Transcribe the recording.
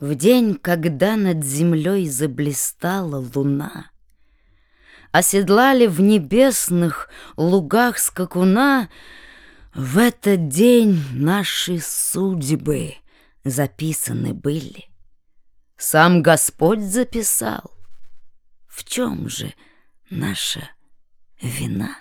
В день, когда над землей заблистала луна, Оседлали в небесных лугах скакуна, В этот день наши судьбы записаны были. Сам Господь записал. В чем же наша вина?